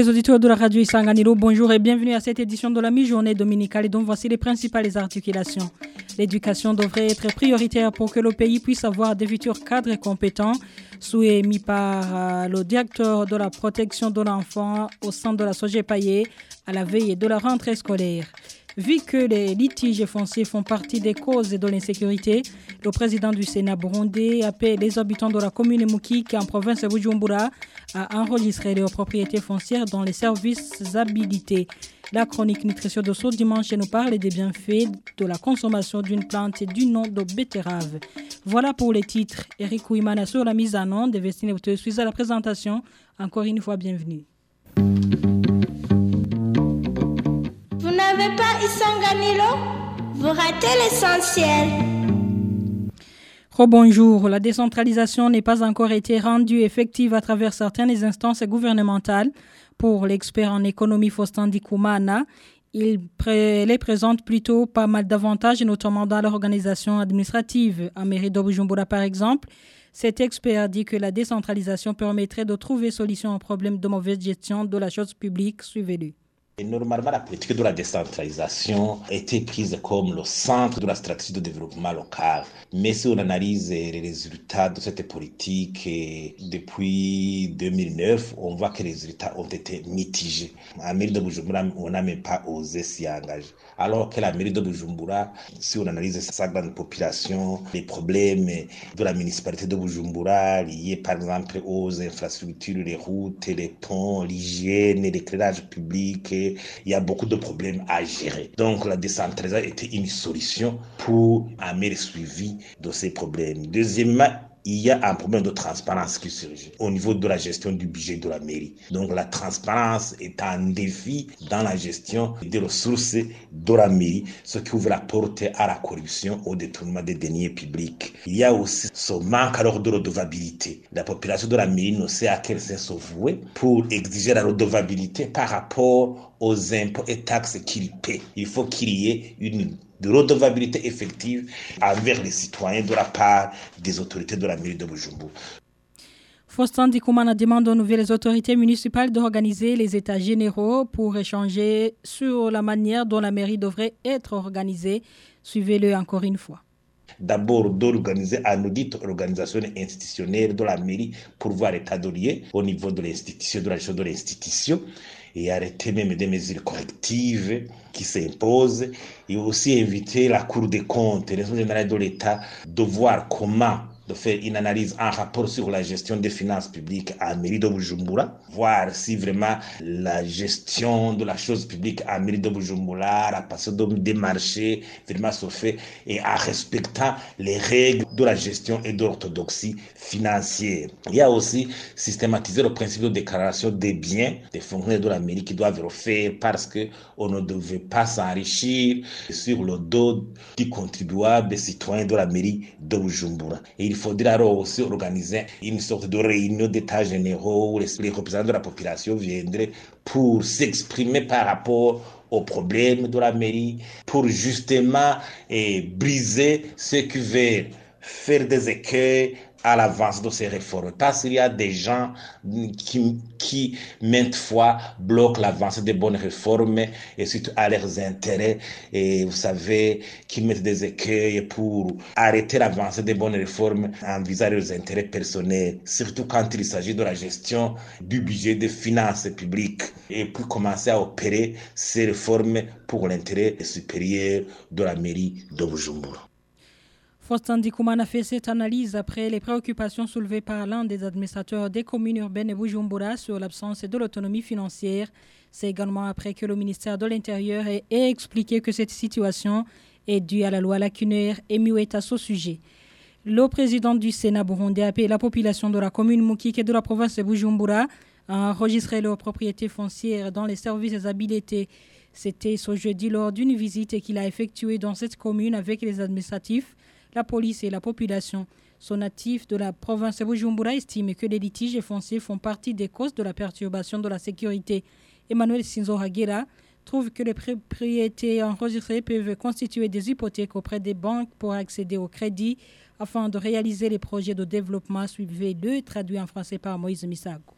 Fidèles auditeurs de la radio Isanganiro, bonjour et bienvenue à cette édition de la mi-journée dominicale et dont voici les principales articulations. L'éducation devrait être prioritaire pour que le pays puisse avoir des futurs cadres compétents, souhait mis par euh, le directeur de la protection de l'enfant au sein de la Sogepaye à la veille de la rentrée scolaire. Vu que les litiges fonciers font partie des causes de l'insécurité, le président du Sénat burundais appelle les habitants de la commune Mouki, qui est en province de Bujumbura, à enregistrer leurs propriétés foncières dans les services habilités. La chronique nutrition de ce dimanche nous parle des bienfaits de la consommation d'une plante du nom de betterave. Voilà pour les titres. Eric Ouimana sur la mise en onde. Vestine suis à la présentation. Encore une fois, bienvenue. N'avez pas Isanganilo, vous ratez l'essentiel. bonjour. La décentralisation n'est pas encore été rendue effective à travers certaines instances gouvernementales. Pour l'expert en économie Faustin Dikoumana, il les présente plutôt pas mal d'avantages, notamment dans l'organisation administrative. À mairie d'Obujumbura, par exemple, cet expert dit que la décentralisation permettrait de trouver solution aux problèmes de mauvaise gestion de la chose publique. Suivez-le. Normalement, la politique de la décentralisation était prise comme le centre de la stratégie de développement local. Mais si on analyse les résultats de cette politique depuis 2009, on voit que les résultats ont été mitigés. À mairie de Bujumbura, on n'a même pas osé s'y engager. Alors que la mairie de Bujumbura, si on analyse sa grande population, les problèmes de la municipalité de Bujumbura liés par exemple aux infrastructures, les routes, les ponts, l'hygiène, l'éclairage public, il y a beaucoup de problèmes à gérer. Donc la décentralisation était une solution pour amener le suivi de ces problèmes. Deuxièmement, il y a un problème de transparence qui surgit au niveau de la gestion du budget de la mairie. Donc la transparence est un défi dans la gestion des ressources de la mairie, ce qui ouvre la porte à la corruption, au détournement des deniers publics. Il y a aussi ce manque alors de redevabilité. La population de la mairie ne sait à quel sens se vouer pour exiger la redevabilité par rapport aux impôts et taxes qu'il paie. Il faut qu'il y ait une de redevabilité effective envers les citoyens de la part des autorités de la mairie de Bujumbura. Faustin Dikoumana demande aux nouvelles autorités municipales d'organiser les états généraux pour échanger sur la manière dont la mairie devrait être organisée. Suivez-le encore une fois. D'abord, d'organiser un audit organisation institutionnelle de la mairie pour voir l'état de au niveau de l'institution, de la gestion de l'institution et arrêter même des mesures correctives qui s'imposent et aussi inviter la Cour des comptes, les générale de l'État, de voir comment de faire une analyse, un rapport sur la gestion des finances publiques à Mairie de Bujumbura, voir si vraiment la gestion de la chose publique à Mairie de Bujumbura, la passation des marchés, vraiment se fait et en respectant les règles de la gestion et de l'orthodoxie financière. Il y a aussi systématiser le principe de déclaration des biens des fonctionnaires de la mairie qui doivent le faire parce que on ne devait pas s'enrichir sur le dos du contribuable des citoyens de la mairie de Bujumbura. Et il faudra aussi organiser une sorte de réunion d'état généraux où les représentants de la population viendraient pour s'exprimer par rapport aux problèmes de la mairie, pour justement et briser ce qui veut faire des écueils à l'avance de ces réformes. Parce qu'il y a des gens qui, qui maintes fois bloquent l'avance des bonnes réformes et surtout à leurs intérêts. Et vous savez, qui mettent des écueils pour arrêter l'avance des bonnes réformes en visant leurs intérêts personnels. Surtout quand il s'agit de la gestion du budget des finances publiques. Et puis commencer à opérer ces réformes pour l'intérêt supérieur de la mairie de Bujumbura. Faustin Dikoumana a fait cette analyse après les préoccupations soulevées par l'un des administrateurs des communes urbaines de Bujumbura sur l'absence de l'autonomie financière. C'est également après que le ministère de l'Intérieur ait expliqué que cette situation est due à la loi lacunaire et muette à ce sujet. Le président du Sénat burundais a appelé la population de la commune Moukik et de la province de Bujumbura à enregistrer leurs propriétés foncières dans les services habilités. C'était ce jeudi lors d'une visite qu'il a effectuée dans cette commune avec les administratifs la police et la population. Son natif de la province de Bujumbura estime que les litiges fonciers font partie des causes de la perturbation de la sécurité. Emmanuel Sinzo Hagira trouve que les propriétés enregistrées peuvent constituer des hypothèques auprès des banques pour accéder au crédit afin de réaliser les projets de développement. Suivez le traduit en français par Moïse Misago.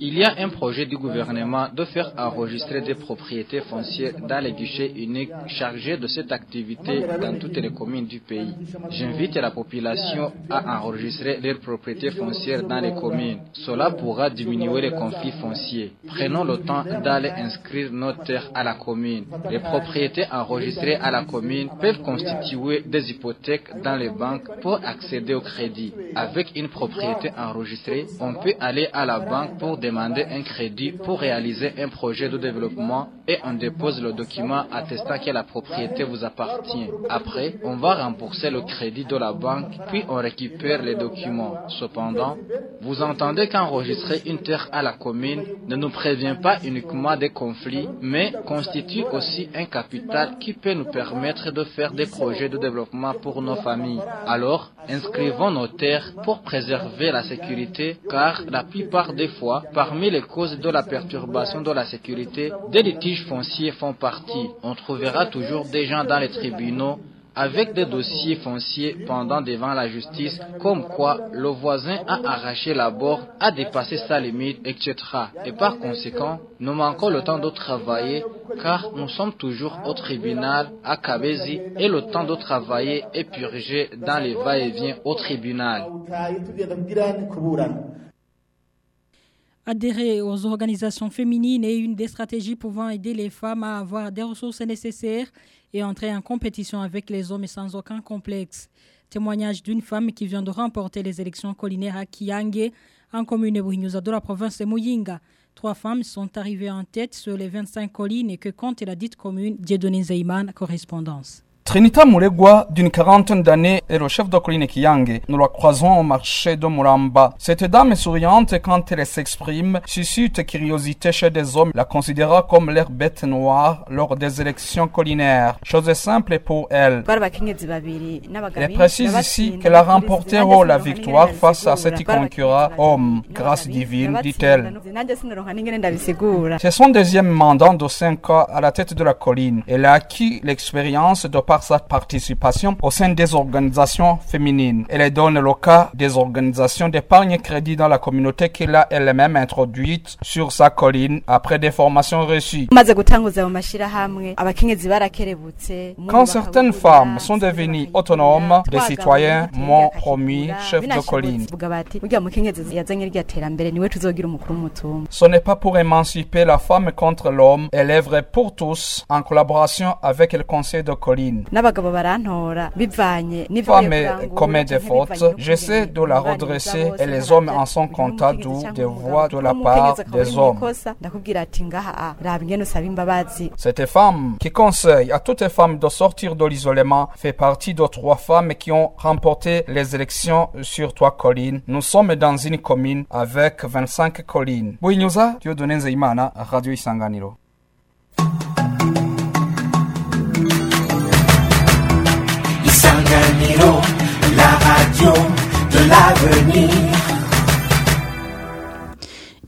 Il y a un projet du gouvernement de faire enregistrer des propriétés foncières dans les guichets uniques chargés de cette activité dans toutes les communes du pays. J'invite la population à enregistrer leurs propriétés foncières dans les communes. Cela pourra diminuer les conflits fonciers. Prenons le temps d'aller inscrire nos terres à la commune. Les propriétés enregistrées à la commune peuvent constituer des hypothèques dans les banques pour accéder au crédit. Avec une propriété enregistrée, on peut aller à la banque pour demander un crédit pour réaliser un projet de développement et on dépose le document attestant que la propriété vous appartient. Après, on va rembourser le crédit de la banque puis on récupère les documents. Cependant, vous entendez qu'enregistrer une terre à la commune ne nous prévient pas uniquement des conflits, mais constitue aussi un capital qui peut nous permettre de faire des projets de développement pour nos familles. Alors, inscrivons nos terres pour préserver la sécurité car la plupart des fois, parmi les causes de la perturbation de la sécurité, des litiges fonciers font partie. On trouvera toujours des gens dans les tribunaux avec des dossiers fonciers pendant devant la justice, comme quoi le voisin a arraché la bord, a dépassé sa limite, etc. Et par conséquent, nous manquons le temps de travailler car nous sommes toujours au tribunal à Kabezi et le temps de travailler est purgé dans les va-et-vient au tribunal. Adhérer aux organisations féminines est une des stratégies pouvant aider les femmes à avoir des ressources nécessaires et entrer en compétition avec les hommes sans aucun complexe. Témoignage d'une femme qui vient de remporter les élections collinaires à Kiange, en commune Bouhinusa de la province de Muyinga. Trois femmes sont arrivées en tête sur les 25 collines que compte la dite commune Dieudonné Zeyman, correspondance. Trinita Muregwa, d'une quarantaine d'années, est le chef de colline Kiyange. Nous la croisons au marché de Muramba. Cette dame souriante, quand elle s'exprime, suscite curiosité chez des hommes, la considéra comme leur bête noire lors des élections collinaires. Chose simple pour elle. Elle précise ici qu'elle a remporté la victoire face à cet concurrent homme. Grâce divine, dit-elle. C'est son deuxième mandat de 5 ans à la tête de la colline. Elle a acquis l'expérience de par sa participation au sein des organisations féminines. Elle donne le cas des organisations d'épargne crédit dans la communauté qu'elle a elle-même introduite sur sa colline après des formations reçues. Quand certaines femmes sont devenues autonomes, des citoyens m'ont promis chef de colline. Ce n'est pas pour émanciper la femme contre l'homme, elle est vraie pour tous en collaboration avec le conseil de colline. Femme commet des fautes, j'essaie de la redresser et les hommes en sont contents d'où des voix de la part des hommes. Cette femme qui conseille à toutes les femmes de sortir de l'isolement fait partie de trois femmes qui ont remporté les élections sur trois collines. Nous sommes dans une commune avec 25 collines. Bouinyuza, Dieudonné Nzeyimana, Radio Isanganiro.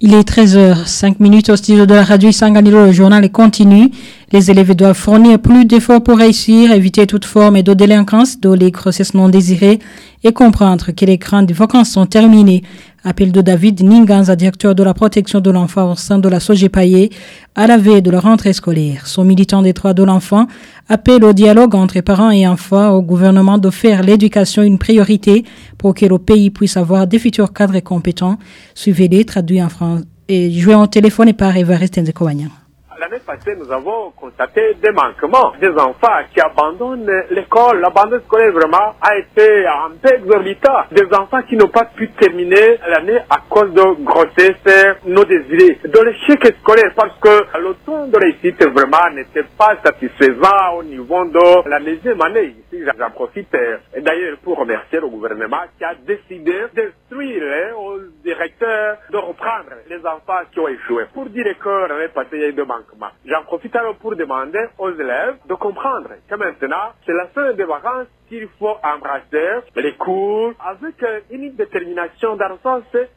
Il est 13h05 au studio de la radio Isanganiro. Le journal est continu. Les élèves doivent fournir plus d'efforts pour réussir, éviter toute forme de délinquance, de les grossesses non désirées et comprendre que les grandes vacances sont terminées. Appel de David Ninganza, directeur de la protection de l'enfant au sein de la Sogepaye, à la veille de la rentrée scolaire. Son militant des droits de l'enfant appelle au dialogue entre parents et enfants au gouvernement de faire l'éducation une priorité pour que le pays puisse avoir des futurs cadres compétents. Suivez-les, traduits en France et joués en téléphone et par Evariste Nzekowanya. L'année passée, nous avons constaté des manquements. Des enfants qui abandonnent l'école. L'abandon scolaire vraiment a été un peu exorbitant. Des enfants qui n'ont pas pu terminer l'année à cause de grossesse non désirées. De l'échec scolaire parce que le taux de réussite vraiment n'était pas satisfaisant au niveau de la deuxième année. Ici, j'en profite d'ailleurs pour remercier le gouvernement qui a décidé d'instruire aux directeurs de reprendre les enfants qui ont échoué. Pour dire que l'année passée, il y a eu des manquements. J'en profite alors pour demander aux élèves de comprendre que maintenant, c'est la fin des vacances qu'il faut embrasser les cours avec une détermination dans le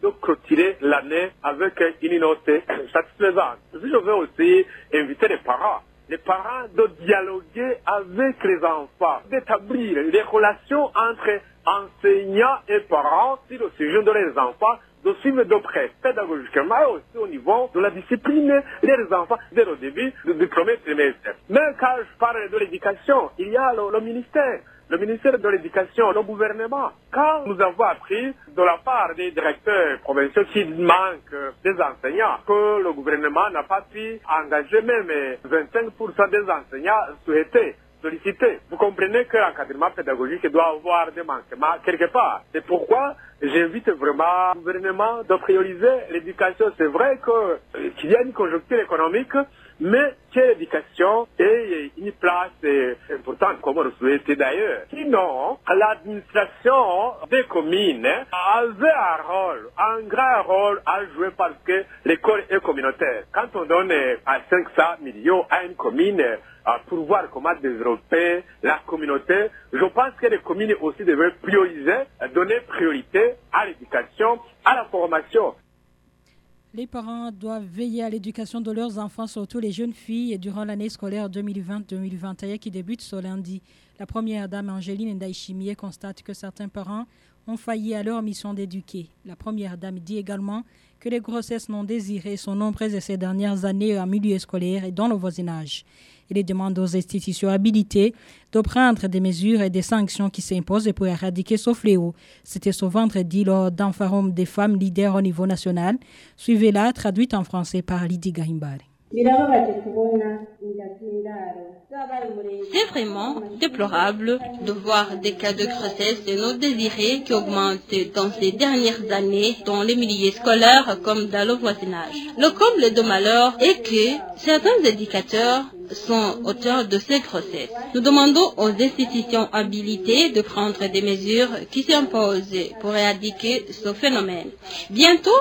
de clôturer l'année avec une note satisfaisante. Je veux aussi inviter les parents les parents de dialoguer avec les enfants, d'établir des relations entre enseignants et parents sur le sujet de les enfants de suivre de près, pédagogiquement et aussi au niveau de la discipline des enfants dès le début du premier trimestre. Mais quand je parle de l'éducation, il y a le, le ministère. Le ministère de l'Éducation, le gouvernement, quand nous avons appris de la part des directeurs provinciaux qu'il manque des enseignants, que le gouvernement n'a pas pu engager même 25% des enseignants souhaités sollicités. Vous comprenez que l'encadrement pédagogique doit avoir des manquements quelque part. C'est pourquoi j'invite vraiment le gouvernement de prioriser l'éducation. C'est vrai que, qu'il y a une conjoncture économique, mais que l'éducation ait une place importante, comme on le souhaitait d'ailleurs. Sinon, l'administration des communes avait un rôle, un grand rôle à jouer parce que l'école est communautaire. Quand on donne à 500 millions à une commune, pour voir comment développer la communauté. Je pense que les communes aussi devraient prioriser, donner priorité à l'éducation, à la formation. Les parents doivent veiller à l'éducation de leurs enfants, surtout les jeunes filles, durant l'année scolaire 2020-2021 qui débute ce lundi. La première dame Angéline Ndaïchimie constate que certains parents ont failli à leur mission d'éduquer. La première dame dit également que les grossesses non désirées sont nombreuses ces dernières années en milieu scolaire et dans le voisinage. Il demande aux institutions habilitées de prendre des mesures et des sanctions qui s'imposent pour éradiquer ce fléau. C'était ce vendredi lors d'un forum des femmes leaders au niveau national. Suivez-la, traduite en français par Lydie Gahimbari. C'est vraiment déplorable de voir des cas de grossesse non désirés qui augmentent dans ces dernières années dans les milieux scolaires comme dans le voisinage. Le comble de malheur est que certains éducateurs sont auteurs de ces grossesses. Nous demandons aux institutions habilitées de prendre des mesures qui s'imposent pour éradiquer ce phénomène. Bientôt,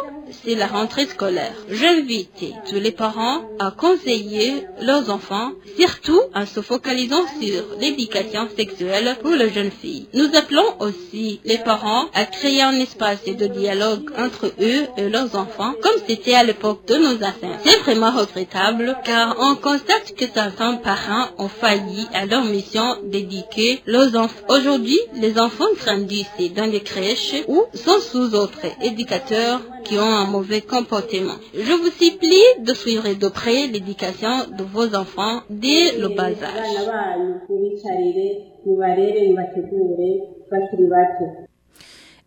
c'est la rentrée scolaire. J'invite tous les parents à conseiller leurs enfants, surtout en se focalisant sur l'éducation sexuelle pour les jeunes filles. Nous appelons aussi les parents à créer un espace de dialogue entre eux et leurs enfants, comme c'était à l'époque de nos anciens. C'est vraiment regrettable, car on constate que certains parents ont failli à leur mission d'éduquer leurs enfants. Aujourd'hui, les enfants grandissent dans les crèches ou sont sous autres éducateurs qui ont un mauvais comportement. Je vous supplie de suivre de près l'éducation de vos enfants dès le bas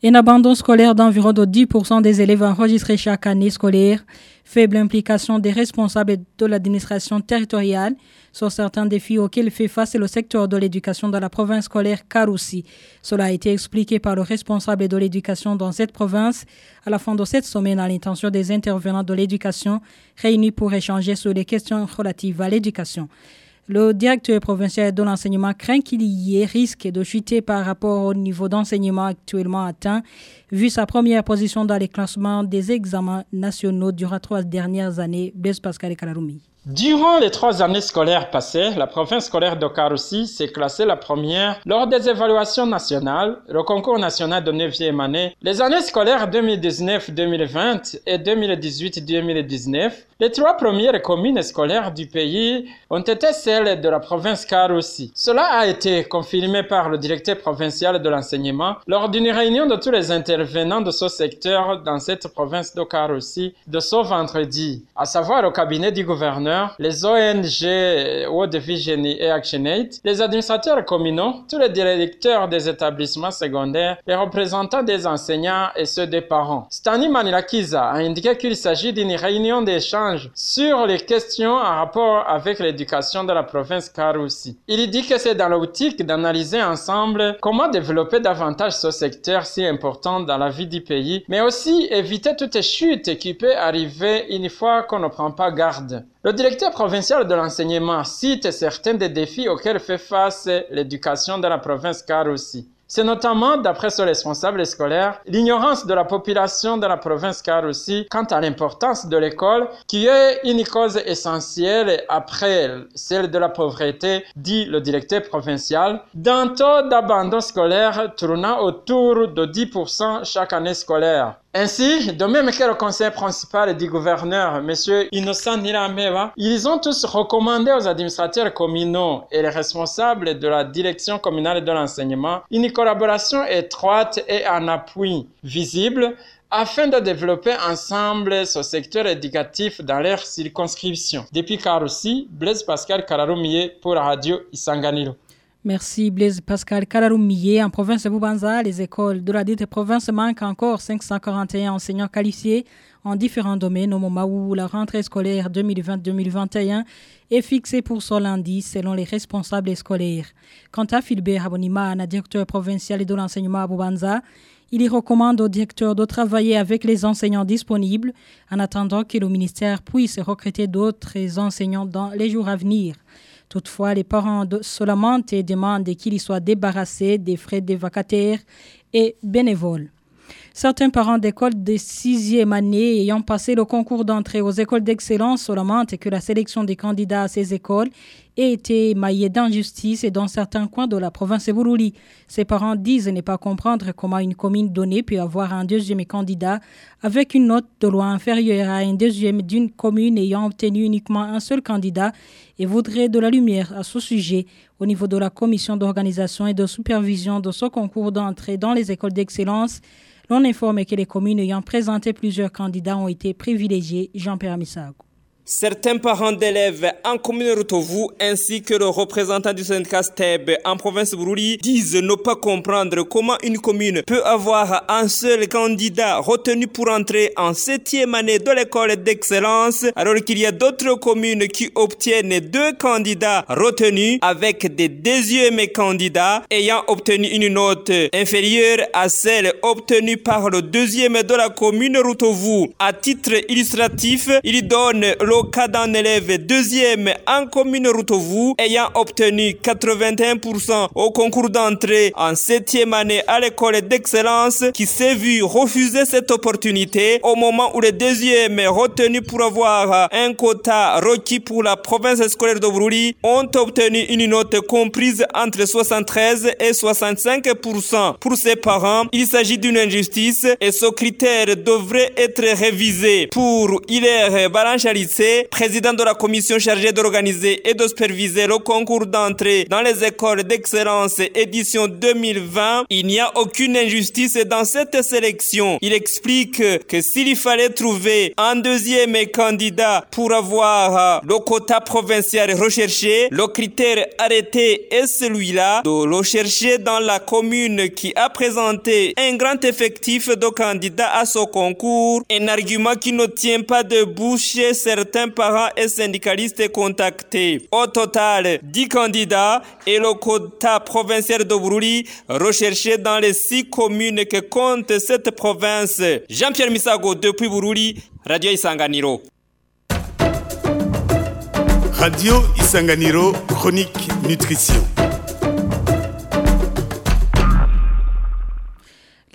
Un abandon scolaire d'environ de 10% des élèves enregistrés chaque année scolaire, faible implication des responsables de l'administration territoriale sur certains défis auxquels fait face le secteur de l'éducation dans la province scolaire Karoussi. Cela a été expliqué par le responsable de l'éducation dans cette province à la fin de cette semaine à l'intention des intervenants de l'éducation réunis pour échanger sur les questions relatives à l'éducation. Le directeur provincial de l'enseignement craint qu'il y ait risque de chuter par rapport au niveau d'enseignement actuellement atteint, vu sa première position dans les classements des examens nationaux durant trois dernières années. Blaise Pascal Kalaroumi. Durant les trois années scolaires passées, la province scolaire de Karoussi s'est classée la première lors des évaluations nationales, le concours national de 9e année, les années scolaires 2019-2020 et 2018-2019. Les trois premières communes scolaires du pays ont été celles de la province Karoussi. Cela a été confirmé par le directeur provincial de l'enseignement lors d'une réunion de tous les intervenants de ce secteur dans cette province de Karoussi de ce vendredi, à savoir au cabinet du gouverneur les ONG Vision et ActionAid, les administrateurs communaux, tous les directeurs des établissements secondaires, les représentants des enseignants et ceux des parents. Stani Manilakiza a indiqué qu'il s'agit d'une réunion d'échange sur les questions en rapport avec l'éducation de la province Karoussi. Il dit que c'est dans l'optique d'analyser ensemble comment développer davantage ce secteur si important dans la vie du pays, mais aussi éviter toute chute qui peut arriver une fois qu'on ne prend pas garde. Le directeur provincial de l'enseignement cite certains des défis auxquels fait face l'éducation de la province Karoussi. C'est notamment, d'après ce responsable scolaire, l'ignorance de la population de la province Karoussi quant à l'importance de l'école, qui est une cause essentielle après celle de la pauvreté, dit le directeur provincial, d'un taux d'abandon scolaire tournant autour de 10% chaque année scolaire. Ainsi, de même que le conseil principal du gouverneur, M. Innocent Nirameva, ils ont tous recommandé aux administrateurs communaux et les responsables de la direction communale de l'enseignement une collaboration étroite et un appui visible afin de développer ensemble ce secteur éducatif dans leur circonscription. Depuis Blaise Pascal Kararumiye pour Radio Isanganiro. Merci Blaise Pascal Kararumiye. En province de Boubanza, les écoles de la dite province manquent encore 541 enseignants qualifiés en différents domaines au moment où la rentrée scolaire 2020-2021 est fixée pour ce lundi selon les responsables scolaires. Quant à Philbert Abonimana, directeur provincial de l'enseignement à Boubanza, il y recommande au directeur de travailler avec les enseignants disponibles en attendant que le ministère puisse recruter d'autres enseignants dans les jours à venir. Toutefois, les parents de Solamante demandent qu'il soit débarrassé des frais des vacataires et bénévoles. Certains parents d'école de sixième année ayant passé le concours d'entrée aux écoles d'excellence seulement que la sélection des candidats à ces écoles ait été maillée d'injustice et dans certains coins de la province de. Ces parents disent ne pas comprendre comment une commune donnée peut avoir un deuxième candidat avec une note de loi inférieure à un deuxième d'une commune ayant obtenu uniquement un seul candidat et voudraient de la lumière à ce sujet au niveau de la commission d'organisation et de supervision de ce concours d'entrée dans les écoles d'excellence l'on informe que les communes ayant présenté plusieurs candidats ont été privilégiées. Jean-Pierre Missago. Certains parents d'élèves en commune Rutovu ainsi que le représentant du syndicat STEB en province Bruli disent ne pas comprendre comment une commune peut avoir un seul candidat retenu pour entrer en septième année de l'école d'excellence alors qu'il y a d'autres communes qui obtiennent deux candidats retenus avec des deuxièmes candidats ayant obtenu une note inférieure à celle obtenue par le deuxième de la commune Rutovu. À titre illustratif, il donne le cas d'un élève deuxième en commune Rutovu ayant obtenu 81% au concours d'entrée en septième année à l'école d'excellence qui s'est vu refuser cette opportunité au moment où les deuxièmes retenus pour avoir un quota requis pour la province scolaire de ont obtenu une note comprise entre 73 et 65%. Pour ses parents, il s'agit d'une injustice et ce critère devrait être révisé. Pour Hilaire Président de la commission chargée d'organiser et de superviser le concours d'entrée dans les écoles d'excellence édition 2020, il n'y a aucune injustice dans cette sélection. Il explique que s'il fallait trouver un deuxième candidat pour avoir le quota provincial recherché, le critère arrêté est celui-là de le chercher dans la commune qui a présenté un grand effectif de candidats à ce concours, un argument qui ne tient pas debout chez certains parents et syndicalistes contactés. Au total, 10 candidats et le quota provincial de Bruli recherché dans les six communes que compte cette province. Jean-Pierre Misago depuis Buruli, Radio Isanganiro. Radio Isanganiro, chronique nutrition.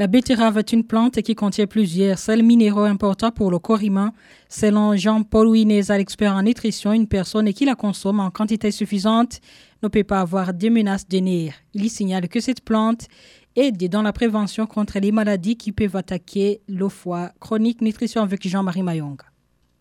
La betterave est une plante qui contient plusieurs sels minéraux importants pour le corps humain. Selon Jean-Paul Winez, l'expert en nutrition, une personne qui la consomme en quantité suffisante ne peut pas avoir de menaces de nerfs. Il signale que cette plante aide dans la prévention contre les maladies qui peuvent attaquer le foie. Chronique nutrition avec Jean-Marie Mayonga.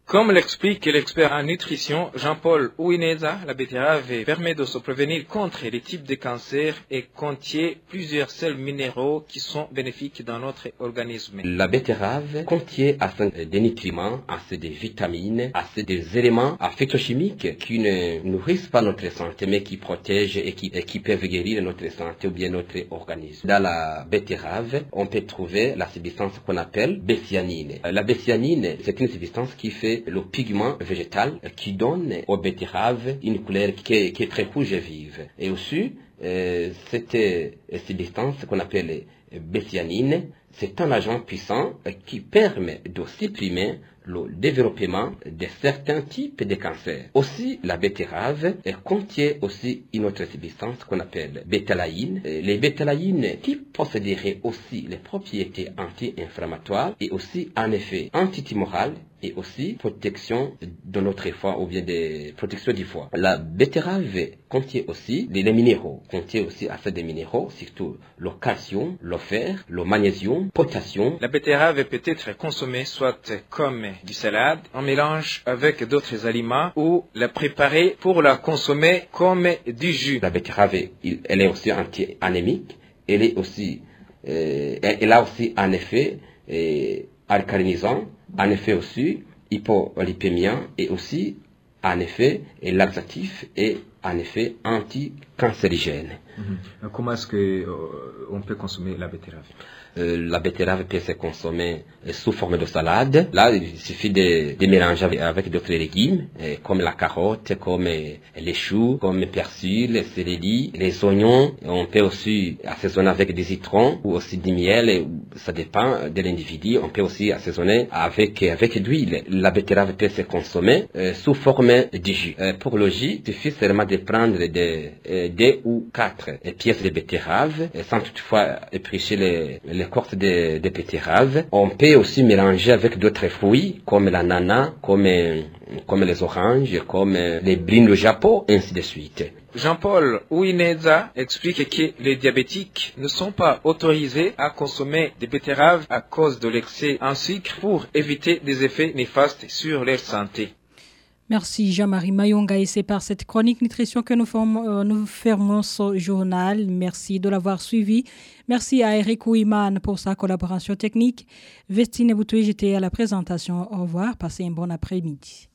Comme l'explique l'expert en nutrition Jean-Paul Ouineza, la betterave permet de se prévenir contre les types de cancers et contient plusieurs sels minéraux qui sont bénéfiques dans notre organisme. La betterave contient assez de nutriments, assez de vitamines, assez des éléments phytochimiques qui ne nourrissent pas notre santé mais qui protègent et qui, peuvent guérir notre santé ou bien notre organisme. Dans la betterave, on peut trouver la substance qu'on appelle bécyanine. La bécyanine, c'est une substance qui fait le pigment végétal qui donne aux betteraves une couleur qui est, très rouge et vive. Et aussi, euh, cette substance qu'on appelle bécyanine, c'est un agent puissant qui permet de supprimer le développement de certains types de cancers. Aussi, la betterave contient aussi une autre substance qu'on appelle bétalaïne. Les bétalaïnes qui posséderaient aussi les propriétés anti-inflammatoires et aussi un effet antitumoral et aussi protection de notre foie ou bien des protections du foie. La betterave contient aussi des minéraux, contient aussi assez de minéraux, surtout le calcium, le fer, le magnésium, potassium. La betterave peut être consommée soit comme du salade, en mélange avec d'autres aliments ou la préparer pour la consommer comme du jus. La betterave, elle est aussi anti-anémique, elle est aussi, euh, elle a aussi un effet euh, alcalinisant, en effet aussi hypolipémien et aussi en effet laxatif et en effet anticancérigène. Mhm. Comment est-ce qu'on peut consommer la betterave? Euh, la betterave peut se consommer euh, sous forme de salade. Là, il suffit de, de mélanger avec, d'autres légumes, euh, comme la carotte, comme les choux, comme le persil, le céleri, les oignons. On peut aussi assaisonner avec des citrons ou aussi du miel. Ça dépend de l'individu. On peut aussi assaisonner avec avec d'huile. La betterave peut se consommer sous forme de jus. pour le jus, il suffit seulement de prendre deux, ou quatre pièces de betterave sans toutefois éplucher les, les l'écorce de, de betterave. On peut aussi mélanger avec d'autres fruits comme l'ananas, comme, comme les oranges, comme les brines de Japon, ainsi de suite. Jean-Paul Ouineza explique que les diabétiques ne sont pas autorisés à consommer des betteraves à cause de l'excès en sucre pour éviter des effets néfastes sur leur santé. Merci Jean-Marie Mayonga et c'est par cette chronique nutrition que nous, euh, nous fermons ce journal. Merci de l'avoir suivi. Merci à Eric Ouiman pour sa collaboration technique. Vestine Boutoué, j'étais à la présentation. Au revoir. Passez un bon après-midi.